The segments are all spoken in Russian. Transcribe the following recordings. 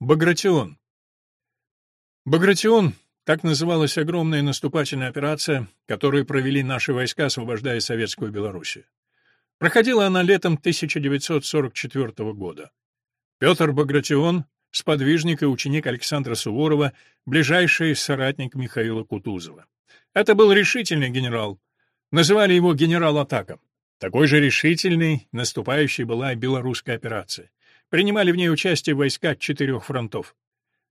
Багратион. Багратион — так называлась огромная наступательная операция, которую провели наши войска, освобождая Советскую Белоруссию. Проходила она летом 1944 года. Петр Багратион — сподвижник и ученик Александра Суворова, ближайший соратник Михаила Кутузова. Это был решительный генерал. Называли его генерал-атака. Такой же решительный, наступающей была белорусская операция. Принимали в ней участие войска четырех фронтов.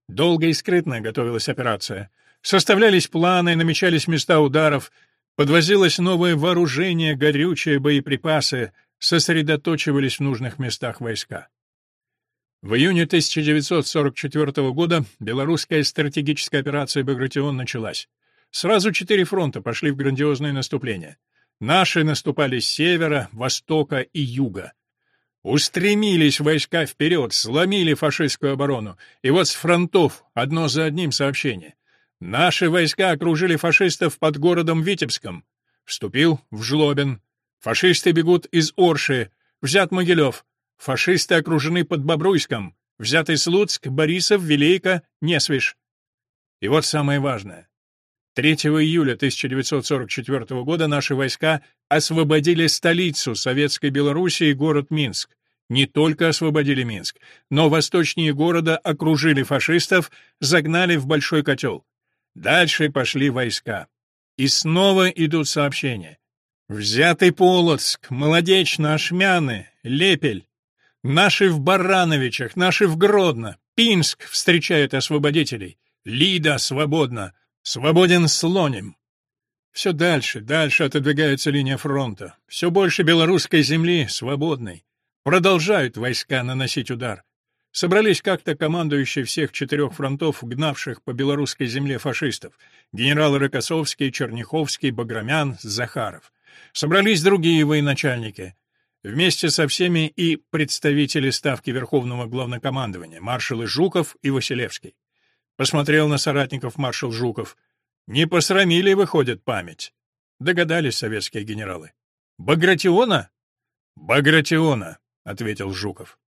Долго и скрытно готовилась операция. Составлялись планы, намечались места ударов, подвозилось новое вооружение, горючие, боеприпасы, сосредоточивались в нужных местах войска. В июне 1944 года белорусская стратегическая операция «Багратион» началась. Сразу четыре фронта пошли в грандиозное наступление. Наши наступали с севера, востока и юга. Устремились войска вперед, сломили фашистскую оборону. И вот с фронтов одно за одним сообщение. Наши войска окружили фашистов под городом Витебском. Вступил в Жлобин. Фашисты бегут из Орши. Взят Могилев. Фашисты окружены под Бобруйском. Взятый Слуцк, Борисов, Вилейка, Несвиш. И вот самое важное. 3 июля 1944 года наши войска освободили столицу Советской Белоруссии, город Минск не только освободили Минск, но восточнее города окружили фашистов, загнали в большой котел. Дальше пошли войска. И снова идут сообщения. Взятый Полоцк, Молодечно, Ашмяны, Лепель. Наши в Барановичах, наши в Гродно. Пинск встречают освободителей. Лида свободна. Свободен Слоним. Все дальше, дальше отодвигается линия фронта. Все больше белорусской земли свободной. Продолжают войска наносить удар. Собрались как-то командующие всех четырех фронтов, гнавших по белорусской земле фашистов, генералы Рокоссовский, Черняховский, Баграмян, Захаров. Собрались другие военачальники. Вместе со всеми и представители Ставки Верховного Главнокомандования, маршалы Жуков и Василевский. Посмотрел на соратников маршал Жуков. Не посрамили, выходит, память. Догадались советские генералы. Багратиона? Багратиона. — ответил Жуков.